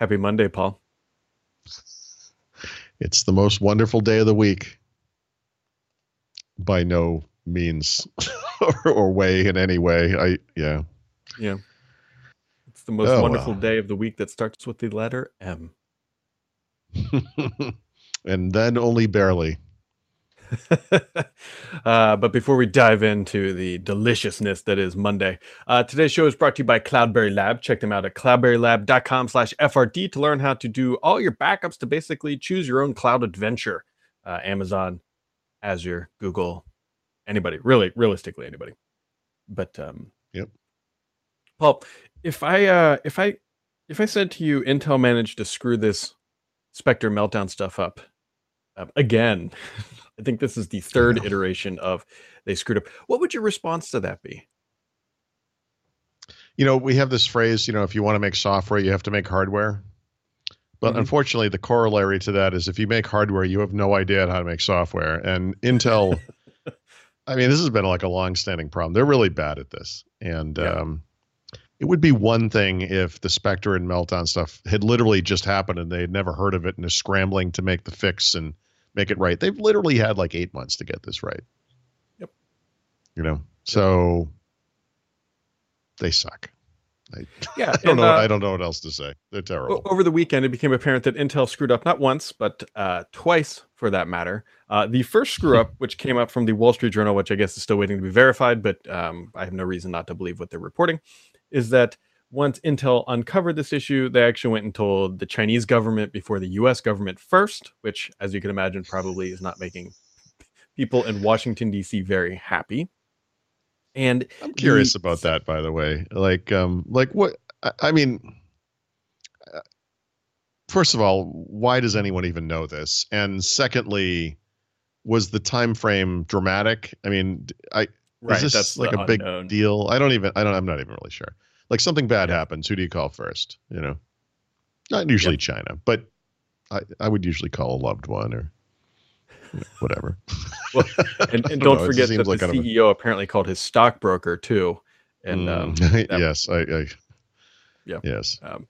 Happy Monday, Paul. It's the most wonderful day of the week. By no means or, or way in any way. I yeah. Yeah. It's the most Oh, wonderful well. day of the week that starts with the letter M. and then only barely. uh, but before we dive into the deliciousness that is Monday, uh, today's show is brought to you by Cloudberry Lab. Check them out at cloudberrylab.com slash FRD to learn how to do all your backups to basically choose your own cloud adventure. Uh, Amazon, Azure, Google, anybody, really, realistically anybody. But um, Yep. Paul, if I uh, if I if I said to you, Intel managed to screw this Spectre meltdown stuff up um, again. I think this is the third iteration of they screwed up. What would your response to that be? You know, we have this phrase, you know, if you want to make software, you have to make hardware. But Mhm. unfortunately, the corollary to that is if you make hardware, you have no idea how to make software. And Intel, I mean, this has been like a long-standing problem. They're really bad at this. And Yeah. um, it would be one thing if the Spectre and Meltdown stuff had literally just happened and they had never heard of it and is scrambling to make the fix and make it right. They've literally had like eight months to get this right. Yep. You know, so they suck. I, Yeah, I don't and, know. uh, I don't know what else to say. They're terrible. Over the weekend, it became apparent that Intel screwed up not once, but uh, twice for that matter. Uh, the first screw up, which came up from the Wall Street Journal, which I guess is still waiting to be verified, but um, I have no reason not to believe what they're reporting, is that once Intel uncovered this issue, they actually went and told the Chinese government before the US government first, which, as you can imagine, probably is not making people in Washington, D.C. very happy. And I'm curious the- about that, by the way. Like, um, like what? I, I mean, uh, first of all, why does anyone even know this? And secondly, was the time frame dramatic? I mean, I right, is this that's like a big deal? I don't even. I don't. I'm not even really sure. Like something bad happens. Who do you call first? You know, not usually China, but I, I would usually call a loved one or you know, whatever. Well, and, and don't forget that like the of a- CEO apparently called his stockbroker too, and um, Mm, that- yes, I, I Yeah. yes. um,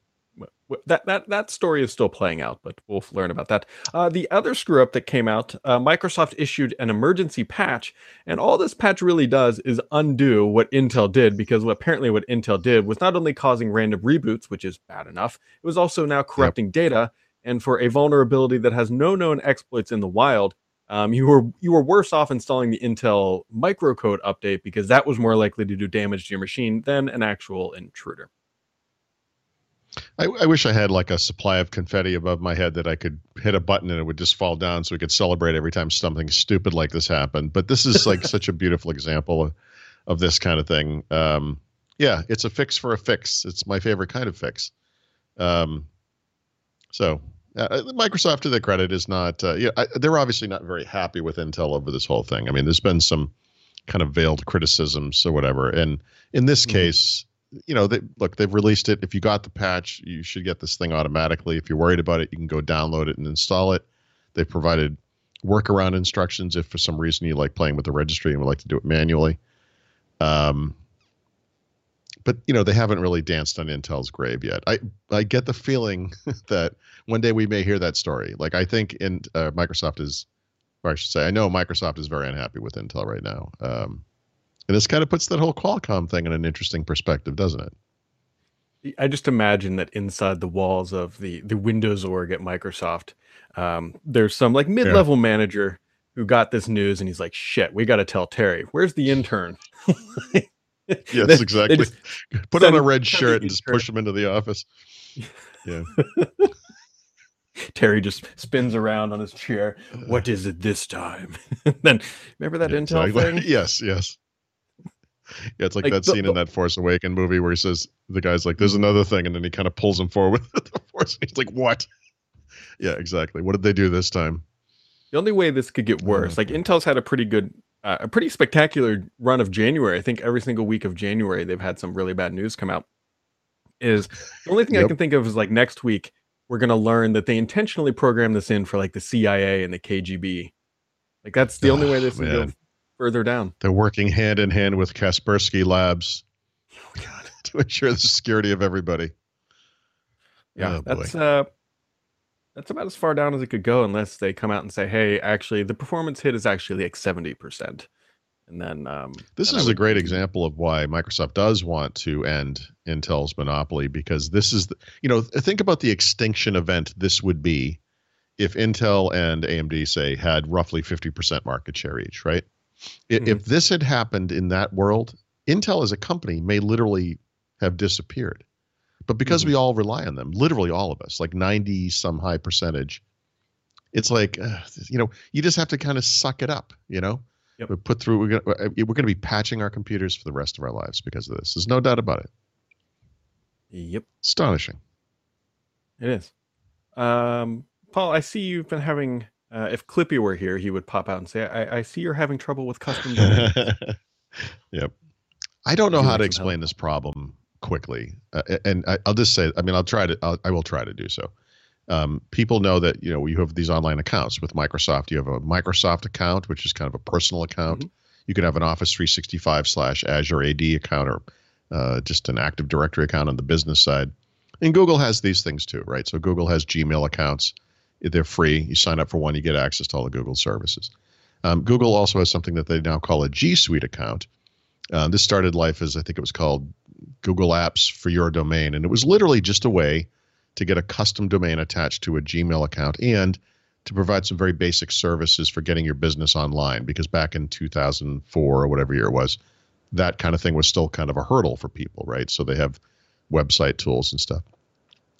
that that that story is still playing out, but we'll learn about that. Uh, the other screw up that came out, uh, Microsoft issued an emergency patch, and all this patch really does is undo what Intel did because apparently what Intel did was not only causing random reboots, which is bad enough, it was also now corrupting data. And for a vulnerability that has no known exploits in the wild, um, you were you were worse off installing the Intel microcode update because that was more likely to do damage to your machine than an actual intruder. I, I wish I had like a supply of confetti above my head that I could hit a button and it would just fall down so we could celebrate every time something stupid like this happened. But this is like such a beautiful example of, of this kind of thing. Um, yeah, it's a fix for a fix. It's my favorite kind of fix. Um, so uh, Microsoft, to their credit, is not. Uh, yeah, I, they're obviously not very happy with Intel over this whole thing. I mean, there's been some kind of veiled criticisms or whatever, and in this Mhm. case, you know, they look, they've released it. If you got the patch, you should get this thing automatically. If you're worried about it, you can go download it and install it. They've provided workaround instructions if for some reason you like playing with the registry and would like to do it manually. Um, but you know, they haven't really danced on Intel's grave yet. I I get the feeling that one day we may hear that story. Like I think in uh, Microsoft is, or I should say, I know Microsoft is very unhappy with Intel right now. Um, and this kind of puts that whole Qualcomm thing in an interesting perspective, doesn't it? I just imagine that inside the walls of the the Windows org at Microsoft, um, there's some like mid level manager who got this news and he's like, "Shit, we got to tell Terry. Where's the intern?" Yes, They- they exactly. just- Put on a red shirt and just push him into the office. Yeah. Terry just spins around on his chair. What is it this time? then remember that Yeah, Intel exactly. thing? yes, yes. Yeah, it's like, Like, that the- scene in that Force Awaken movie where he says the guy's like, "There's another thing," and then he kind of pulls him forward with the Force. And he's like, "What?" Yeah, exactly. What did they do this time? The only way this could get worse, like Intel's had a pretty good, uh, a pretty spectacular run of January. I think every single week of January they've had some really bad news come out. Is the only thing I can think of is like next week we're gonna learn that they intentionally programmed this in for like the CIA and the KGB. Like that's the only way Oh, this can go man. Further down. They're working hand in hand with Kaspersky Labs to ensure the security of everybody. Yeah, Oh, that's uh, that's about as far down as it could go, unless they come out and say, "Hey, actually, the performance hit is actually like seventy percent," and then um, This then is a great example of why Microsoft does want to end Intel's monopoly because this is, the, you know, think about the extinction event this would be if Intel and AMD say had roughly 50% market share each, right? I- Mhm. If this had happened in that world, Intel as a company may literally have disappeared. But because Mhm. we all rely on them, literally all of us, like 90 some high percentage, it's like, uh, you know, you just have to kind of suck it up, you know? Yep. We put through, we're going to we're going to be patching our computers for the rest of our lives because of this. There's no doubt about it. Yep, Astonishing. it is. Um, Paul, I see you've been having. Uh, if Clippy were here, he would pop out and say, "I, I see you're having trouble with custom domains." yep. I don't know how to like some help? explain this problem quickly, uh, and I, I'll just say, I mean, I'll try to, I'll, I will try to do so. Um, people know that you know you have these online accounts with Microsoft. You have a Microsoft account, which is kind of a personal account. Mhm. You can have an Office 365 slash Azure AD account, or uh, just an Active Directory account on the business side. And Google has these things too, right? So Google has Gmail accounts. They're free. You sign up for one, you get access to all the Google services. Um, Google also has something that they now call a G Suite account. Uh, this started life as I think it was called Google Apps for your domain, and it was literally just a way to get a custom domain attached to a Gmail account and to provide some very basic services for getting your business online. Because back in 2004 or whatever year it was, that kind of thing was still kind of a hurdle for people, right? So they have website tools and stuff.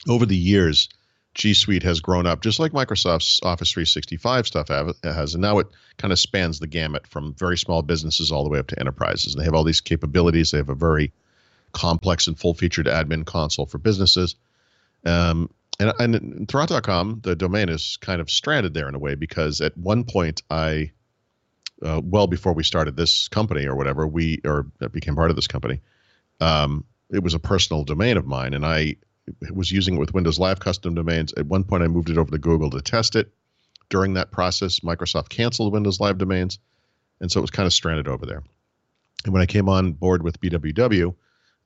Over the years, G Suite has grown up just like Microsoft's Office 365 stuff has, and now it kind of spans the gamut from very small businesses all the way up to enterprises. And they have all these capabilities. They have a very complex and full-featured admin console for businesses. Um, and, and Thurrott.com, the domain is kind of stranded there in a way because at one point I, uh, well before we started this company or whatever, we or became part of this company, um, it was a personal domain of mine, and I was using it with Windows Live custom domains. At one point, I moved it over to Google to test it. During that process, Microsoft canceled Windows Live domains, and so it was kind of stranded over there. And when I came on board with BWW,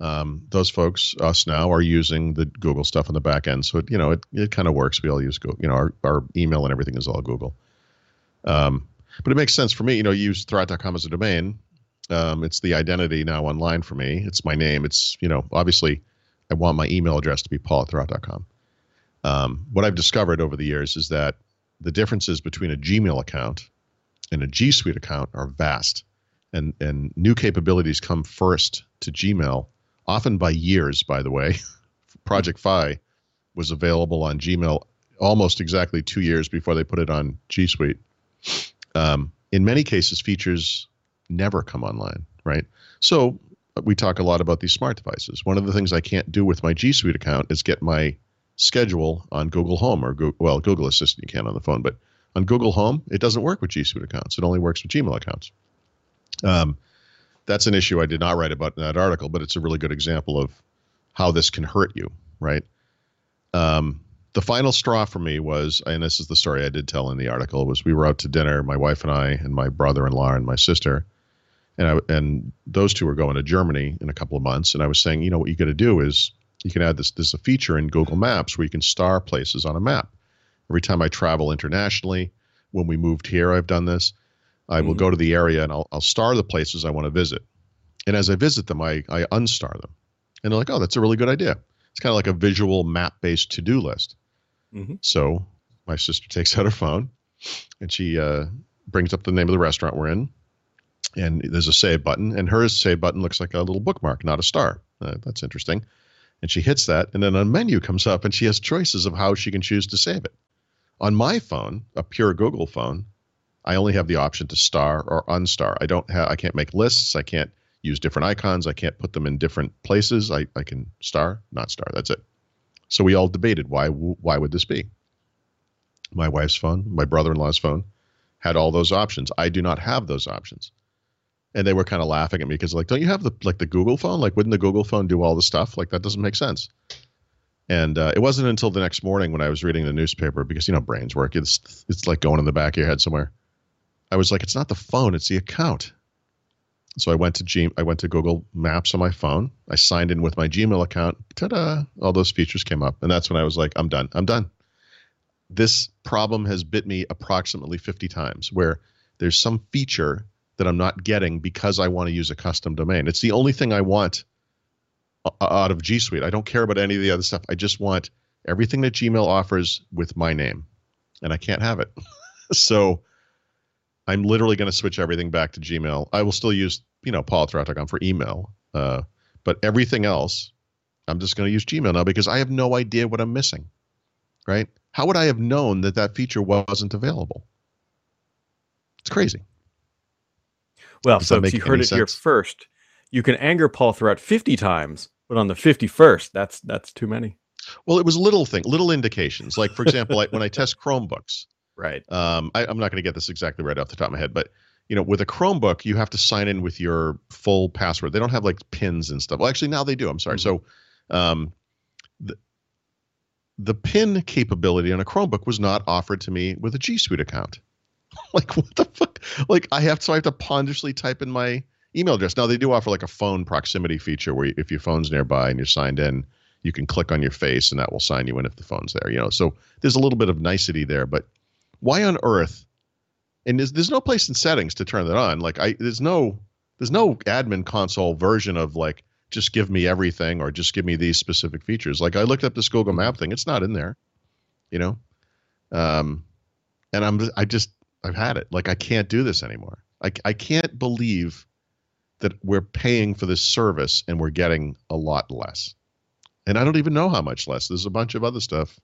um, those folks, us now, are using the Google stuff on the back end. So it, you know, it, it kind of works. We all use Google. You know, our, our email and everything is all Google. Um, but it makes sense for me. You know, use Thurrott.com as a domain. Um, it's the identity now online for me. It's my name. It's you know, obviously, I want my email address to be paul at. Um, what I've discovered over the years is that the differences between a Gmail account and a G Suite account are vast, and and new capabilities come first to Gmail, often by years. By the way, Project Fi was available on Gmail almost exactly two years before they put it on G Suite. Um, in many cases, features never come online, right? So we talk a lot about these smart devices. One of the things I can't do with my G Suite account is get my schedule on Google Home or Google, well, Google Assistant you can on the phone, but on Google Home it doesn't work with G Suite accounts. It only works with Gmail accounts. Um, that's an issue I did not write about in that article, but it's a really good example of how this can hurt you, right? Um, the final straw for me was, and this is the story I did tell in the article, was we were out to dinner, my wife and I, and my brother-in-law and my sister, and I, and those two are going to Germany in a couple of months. And I was saying, you know, what you got to do is you can add this. There's a feature in Google Maps where you can star places on a map. Every time I travel internationally, when we moved here, I've done this. I will Mhm. go to the area and I'll, I'll star the places I want to visit. And as I visit them, I, I unstar them. And they're like, oh, that's a really good idea. It's kind of like a visual map based to do list. Mhm. So my sister takes out her phone and she uh, brings up the name of the restaurant we're in. And there's a save button, and her save button looks like a little bookmark, not a star. Uh, that's interesting. And she hits that, and then a menu comes up, and she has choices of how she can choose to save it. On my phone, a pure Google phone, I only have the option to star or unstar. I don't have I can't make lists, I can't use different icons, I can't put them in different places. I, I can star, not star. That's it. So we all debated why why would this be? My wife's phone, my brother-in-law's phone had all those options. I do not have those options. And they were kind of laughing at me because like, don't you have the like the Google phone? Like, wouldn't the Google phone do all the stuff? Like that doesn't make sense. And uh, it wasn't until the next morning when I was reading the newspaper because you know brains work. It's it's like going in the back of your head somewhere. I was like, it's not the phone, it's the account. So I went to G- I went to Google Maps on my phone. I signed in with my Gmail account. Ta-da! All those features came up, and that's when I was like, I'm done. I'm done. This problem has bit me approximately 50 times, where there's some feature that I'm not getting because I want to use a custom domain. It's the only thing I want out of G Suite. I don't care about any of the other stuff. I just want everything that Gmail offers with my name, and I can't have it. so I'm literally going to switch everything back to Gmail. I will still use, you know, paul@thurrott.com for email, uh, but everything else, I'm just going to use Gmail now because I have no idea what I'm missing. Right? How would I have known that that feature wasn't available? It's crazy. Well, Does folks, you heard it sense? here first. You can anger Paul Thurrott 50 times, but on the 51st, that's that's too many. Well, it was little thing, little indications. Like for example, like when I test Chromebooks, right? Um, I, I'm not going to get this exactly right off the top of my head, but you know, with a Chromebook, you have to sign in with your full password. They don't have like pins and stuff. Well, actually, now they do. I'm sorry. Mm-hmm. So, um, the the pin capability on a Chromebook was not offered to me with a G Suite account. like what the fuck? Like I have so I have to ponderously type in my email address. Now they do offer like a phone proximity feature where if your phone's nearby and you're signed in, you can click on your face and that will sign you in if the phone's there. You know, so there's a little bit of nicety there. But why on earth? And there's there's no place in settings to turn that on. Like I there's no there's no admin console version of like just give me everything or just give me these specific features. Like I looked up this Google Map thing, it's not in there. You know, um, and I'm I just I've had it. Like I can't do this anymore. I I can't believe that we're paying for this service and we're getting a lot less. And I don't even know how much less. There's a bunch of other stuff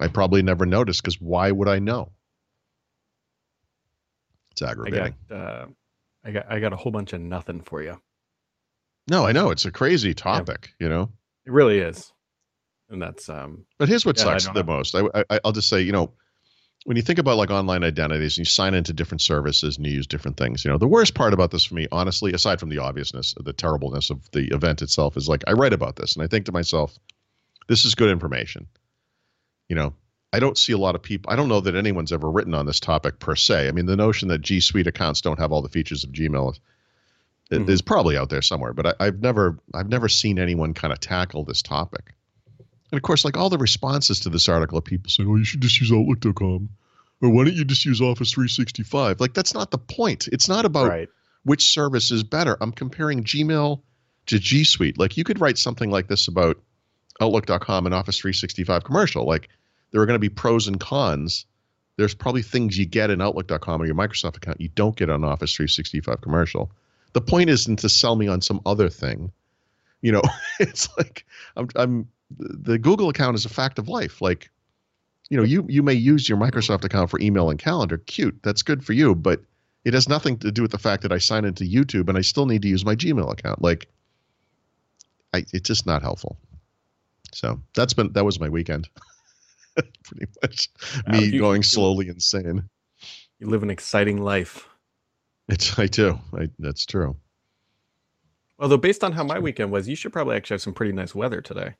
I probably never noticed because why would I know? It's aggravating. I got, uh, I got I got a whole bunch of nothing for you. No, I know it's a crazy topic. Yeah. You know, it really is, and that's um. But here's what yeah, sucks the know. most. I, I I'll just say, you know, when you think about like online identities and you sign into different services and you use different things, you know, the worst part about this for me, honestly, aside from the obviousness, the terribleness of the event itself, is like I write about this and I think to myself, this is good information. You know, I don't see a lot of people. I don't know that anyone's ever written on this topic per se. I mean, the notion that G Suite accounts don't have all the features of Gmail mm-hmm. is probably out there somewhere, but I, I've never, I've never seen anyone kind of tackle this topic. And of course, like all the responses to this article are people saying, "Oh, you should just use Outlook.com," or "Why don't you just use Office 365?" Like that's not the point. It's not about right. which service is better. I'm comparing Gmail to G Suite. Like you could write something like this about Outlook.com and Office 365 commercial. Like there are going to be pros and cons. There's probably things you get in Outlook.com or your Microsoft account you don't get on Office 365 commercial. The point isn't to sell me on some other thing. You know, it's like I'm I'm the Google account is a fact of life. Like, you know, you you may use your Microsoft account for email and calendar. Cute, that's good for you, but it has nothing to do with the fact that I sign into YouTube and I still need to use my Gmail account. Like, I, it's just not helpful. So that's been that was my weekend, pretty much. Me you, going slowly you, insane. You live an exciting life. It's I do. I, that's true. Although based on how my weekend was, you should probably actually have some pretty nice weather today.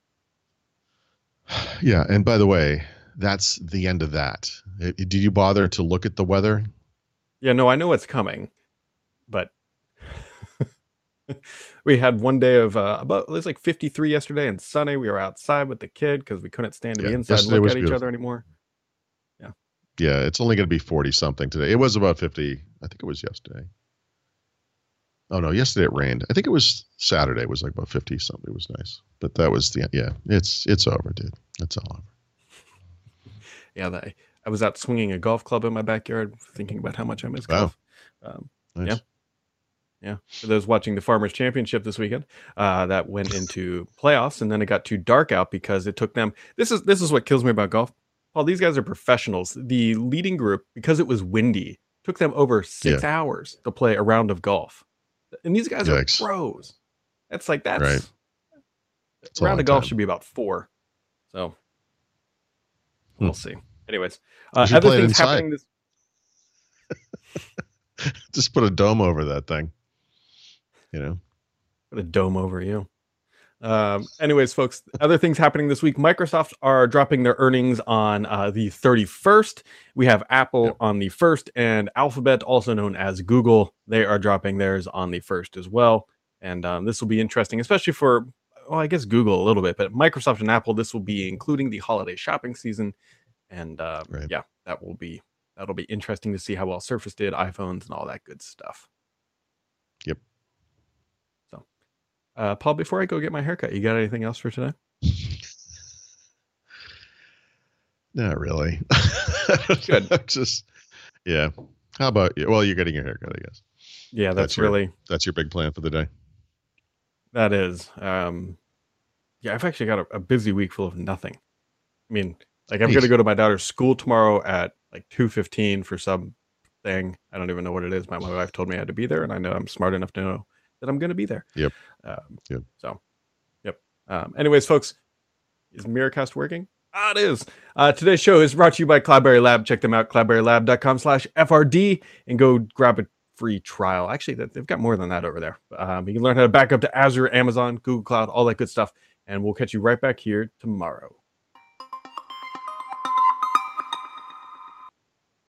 Yeah, and by the way, that's the end of that. Did you bother to look at the weather? Yeah, no, I know it's coming, but we had one day of uh, about it was like 53 yesterday and sunny. We were outside with the kid because we couldn't stand to yeah, be inside and look at beautiful. each other anymore. Yeah, yeah, it's only going to be 40 something today. It was about 50. I think it was yesterday. Oh no, yesterday it rained. I think it was Saturday. It was like about fifty something. It was nice, but that was the yeah. It's it's over, dude. It's all over. yeah, that, I was out swinging a golf club in my backyard, thinking about how much I miss wow. golf. Um, nice. Yeah, yeah. For those watching the Farmers Championship this weekend, uh, that went into playoffs, and then it got too dark out because it took them. This is this is what kills me about golf. Paul, these guys are professionals. The leading group, because it was windy, took them over six yeah. hours to play a round of golf. And these guys Yikes. are pros. That's like that's right. round of golf time. should be about four. So hmm. we'll see. Anyways, uh, other things happening this. Just put a dome over that thing. You know, put a dome over you. Um, anyways, folks, other things happening this week. Microsoft are dropping their earnings on uh, the 31st. We have Apple yep. on the 1st, and Alphabet, also known as Google, they are dropping theirs on the 1st as well. And um, this will be interesting, especially for, well, I guess Google a little bit, but Microsoft and Apple, this will be including the holiday shopping season. And uh, right. yeah, that will be that'll be interesting to see how well Surface did, iPhones, and all that good stuff. Yep. Uh, Paul, before I go get my haircut, you got anything else for today? Not really. Good. Just yeah. How about you? Well, you're getting your haircut, I guess. Yeah, that's, that's really that's your big plan for the day. That is. Um, yeah, I've actually got a, a busy week full of nothing. I mean, like I'm going to go to my daughter's school tomorrow at like 2:15 for some thing. I don't even know what it is. My, my wife told me I had to be there, and I know I'm smart enough to know that I'm going to be there. Yep. Um, yep. So, yep. Um, anyways, folks, is Miracast working? Ah, it is. Uh, today's show is brought to you by Cloudberry Lab. Check them out, cloudberrylab.com slash FRD, and go grab a free trial. Actually, they've got more than that over there. Um, you can learn how to back up to Azure, Amazon, Google Cloud, all that good stuff. And we'll catch you right back here tomorrow.